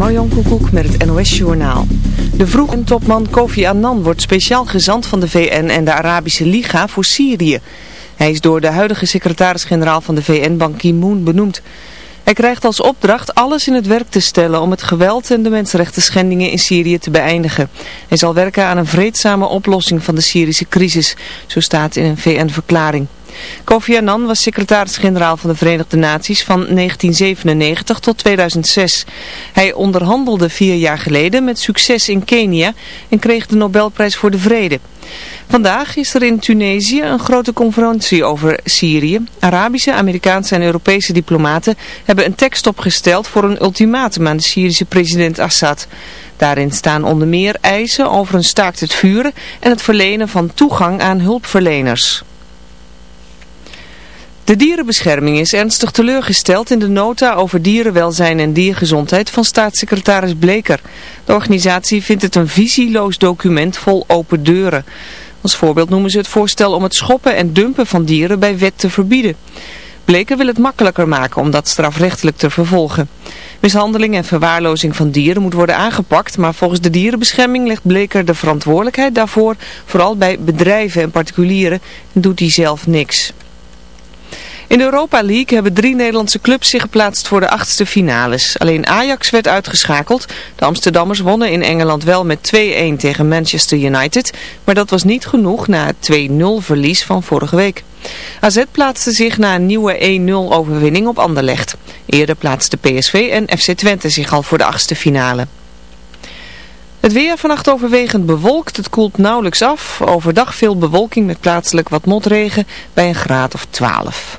Marjan Koekoek met het NOS-journaal. De vroege topman Kofi Annan wordt speciaal gezant van de VN en de Arabische Liga voor Syrië. Hij is door de huidige secretaris-generaal van de VN, Ban Ki-moon, benoemd. Hij krijgt als opdracht alles in het werk te stellen om het geweld en de mensenrechten schendingen in Syrië te beëindigen. Hij zal werken aan een vreedzame oplossing van de Syrische crisis, zo staat in een VN-verklaring. Kofi Annan was secretaris-generaal van de Verenigde Naties van 1997 tot 2006. Hij onderhandelde vier jaar geleden met succes in Kenia en kreeg de Nobelprijs voor de Vrede. Vandaag is er in Tunesië een grote conferentie over Syrië. Arabische, Amerikaanse en Europese diplomaten hebben een tekst opgesteld voor een ultimatum aan de Syrische president Assad. Daarin staan onder meer eisen over een staakt het vuren en het verlenen van toegang aan hulpverleners. De dierenbescherming is ernstig teleurgesteld in de nota over dierenwelzijn en diergezondheid van staatssecretaris Bleker. De organisatie vindt het een visieloos document vol open deuren. Als voorbeeld noemen ze het voorstel om het schoppen en dumpen van dieren bij wet te verbieden. Bleker wil het makkelijker maken om dat strafrechtelijk te vervolgen. Mishandeling en verwaarlozing van dieren moet worden aangepakt, maar volgens de dierenbescherming legt Bleker de verantwoordelijkheid daarvoor vooral bij bedrijven en particulieren en doet hij zelf niks. In de Europa League hebben drie Nederlandse clubs zich geplaatst voor de achtste finales. Alleen Ajax werd uitgeschakeld. De Amsterdammers wonnen in Engeland wel met 2-1 tegen Manchester United. Maar dat was niet genoeg na het 2-0 verlies van vorige week. AZ plaatste zich na een nieuwe 1-0 overwinning op Anderlecht. Eerder plaatsten PSV en FC Twente zich al voor de achtste finale. Het weer vannacht overwegend bewolkt, het koelt nauwelijks af. Overdag veel bewolking met plaatselijk wat motregen bij een graad of 12.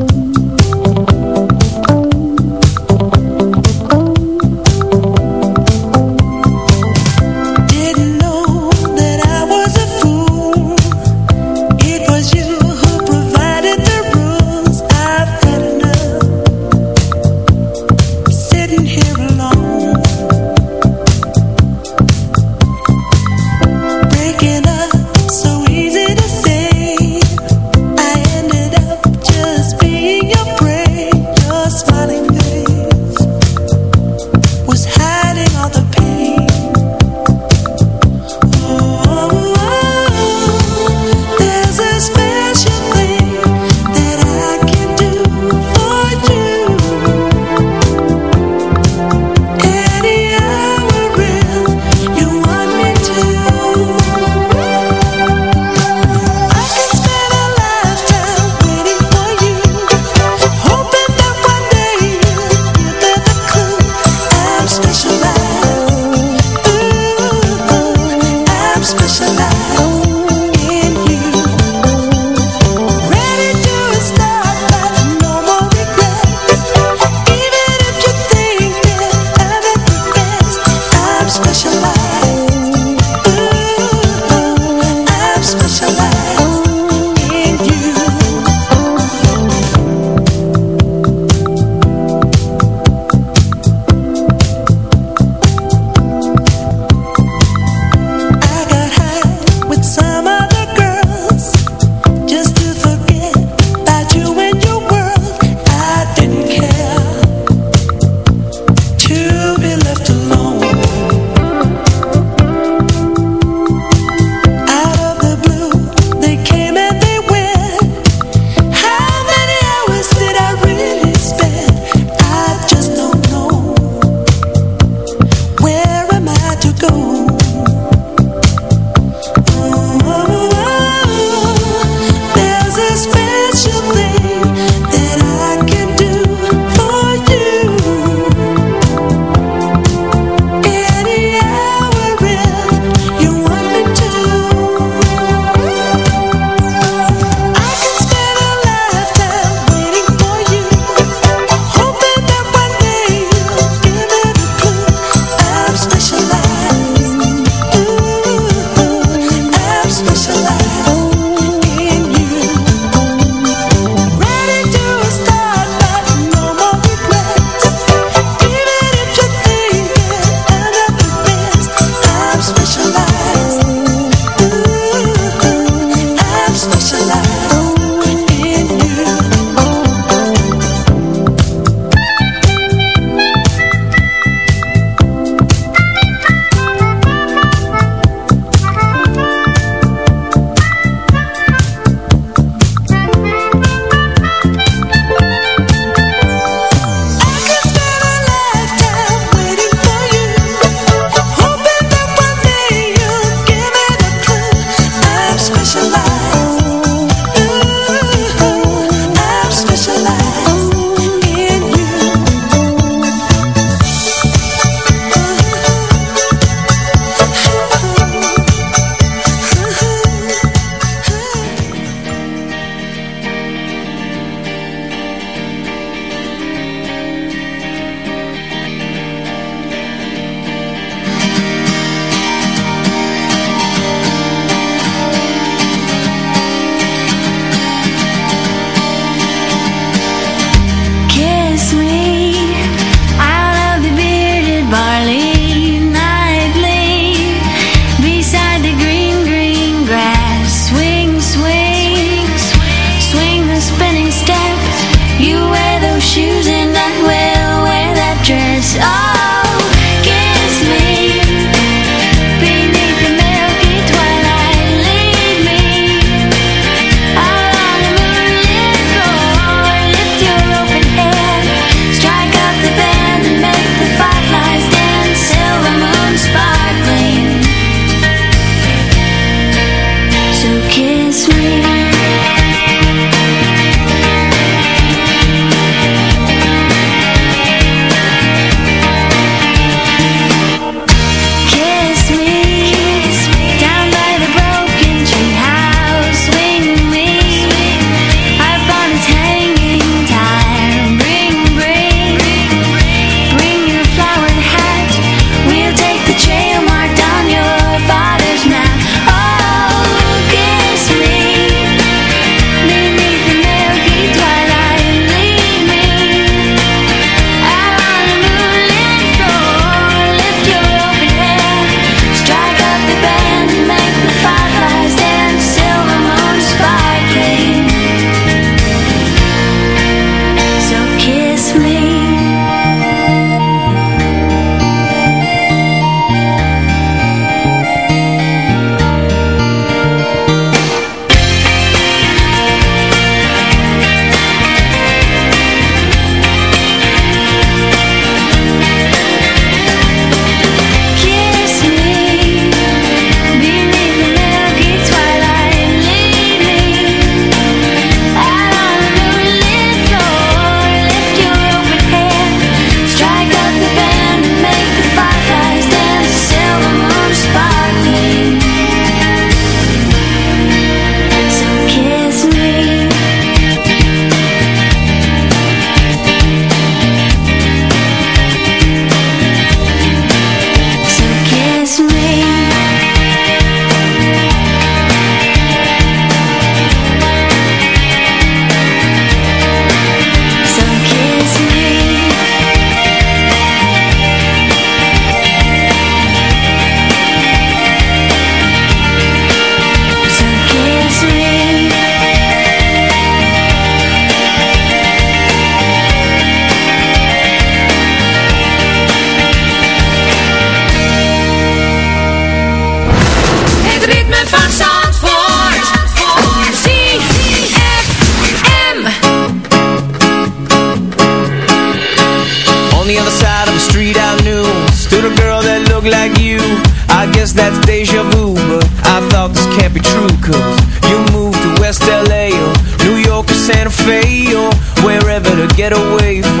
Santa Fe or wherever to get away from.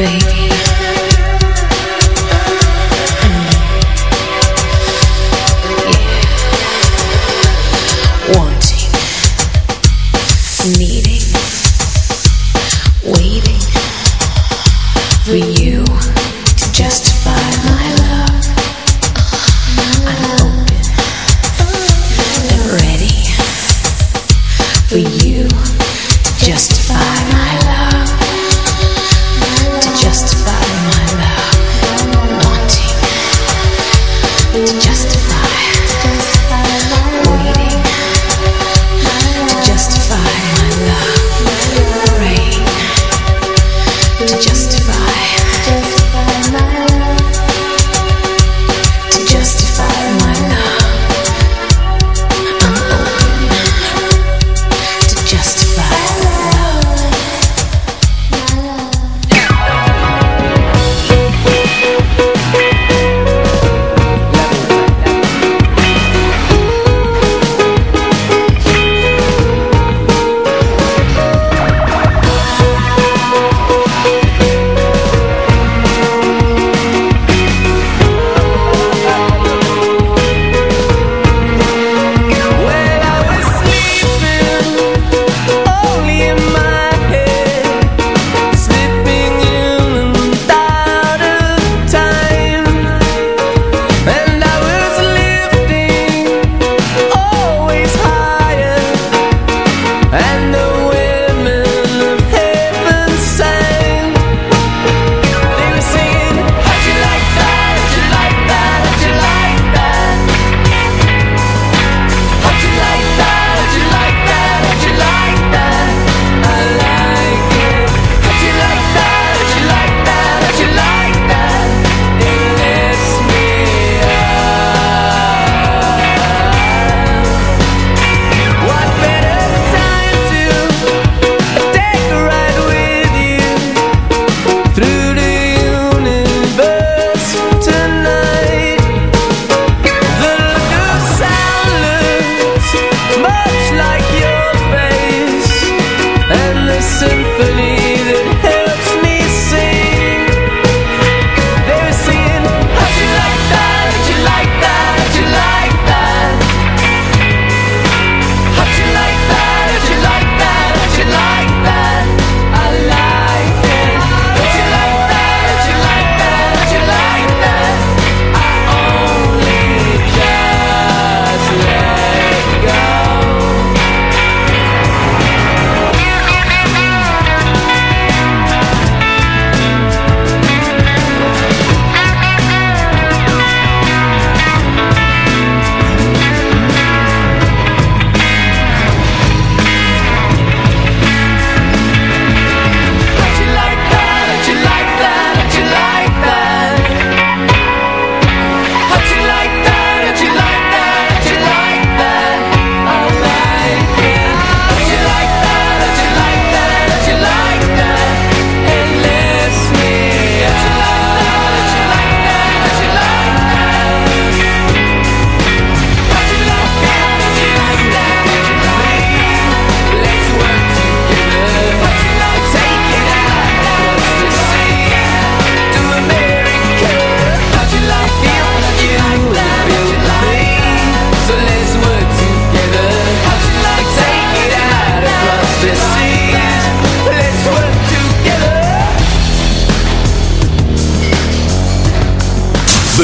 baby.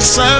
Sun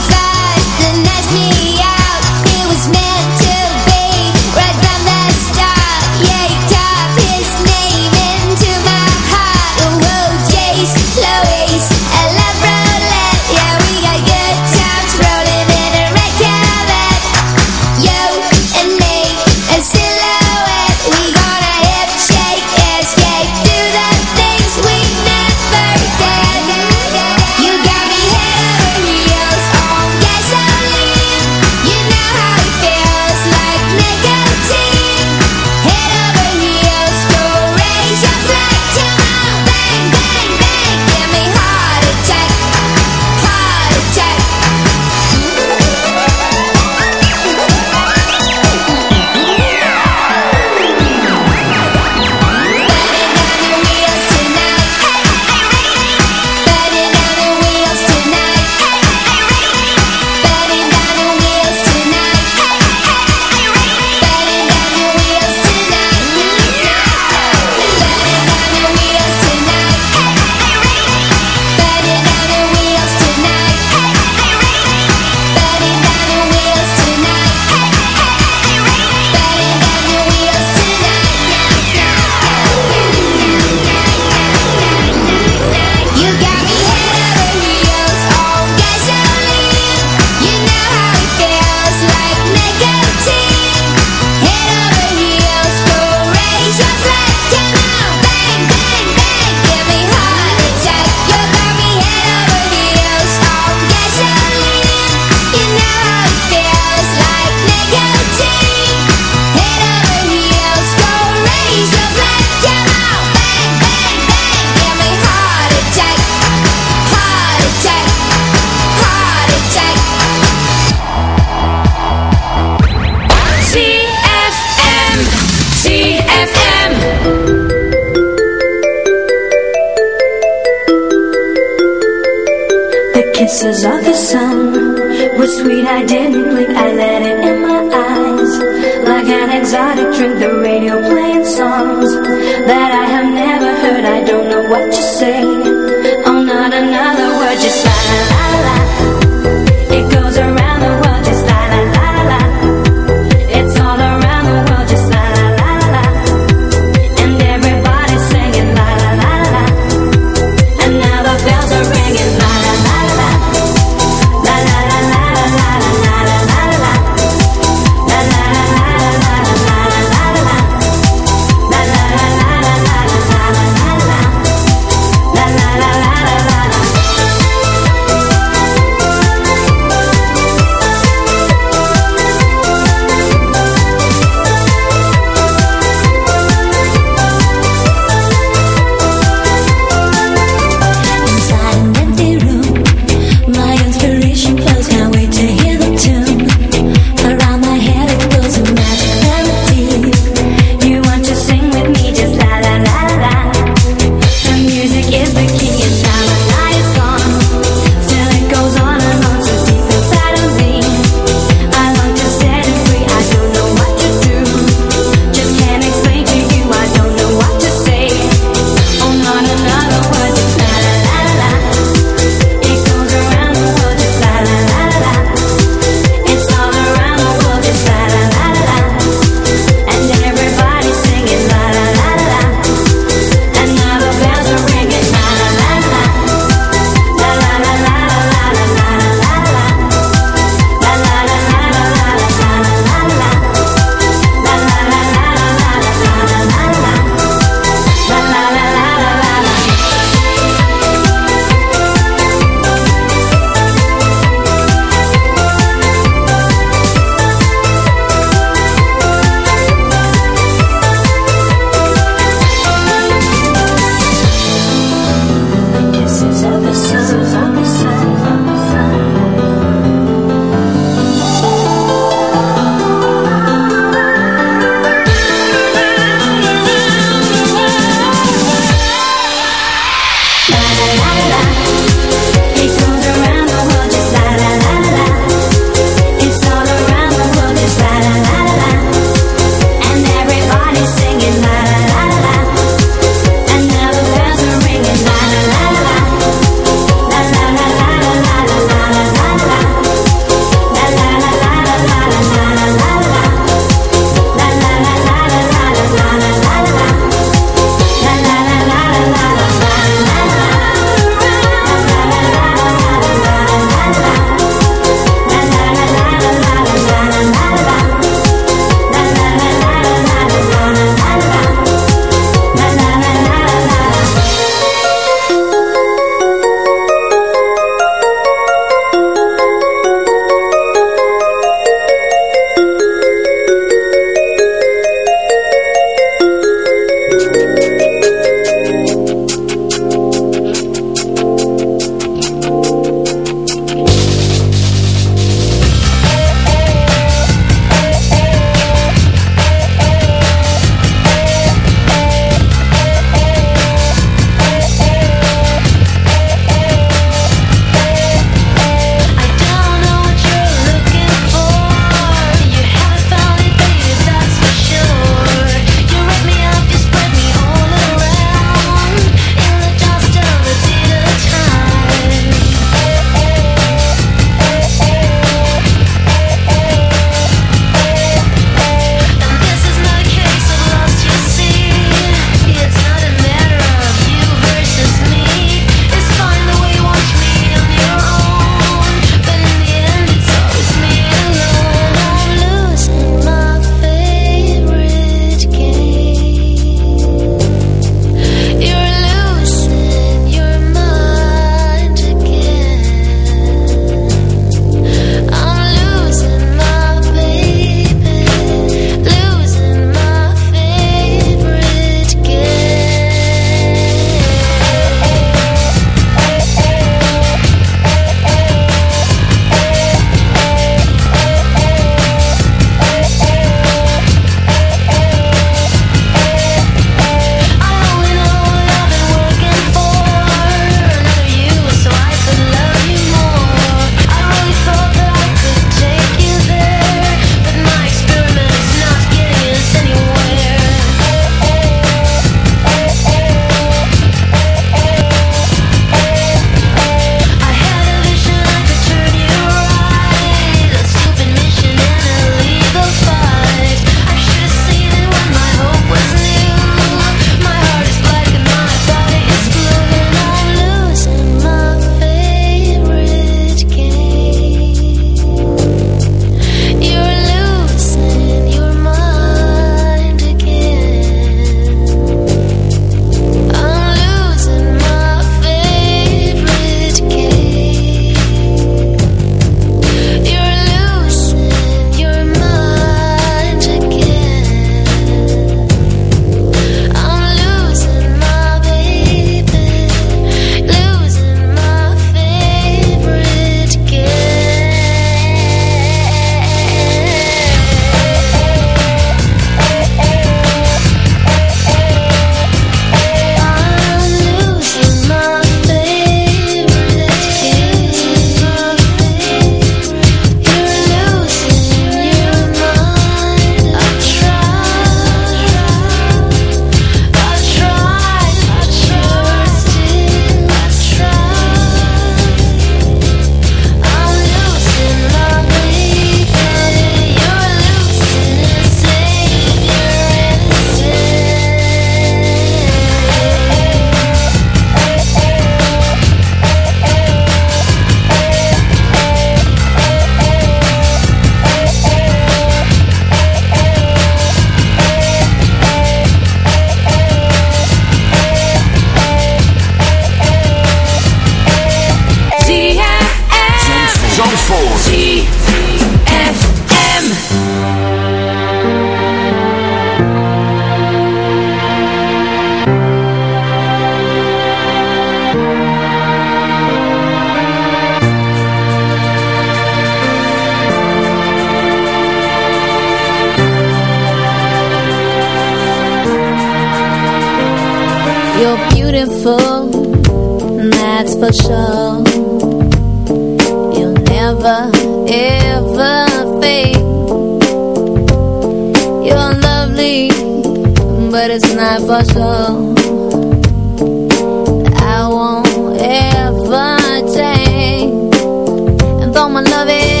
love is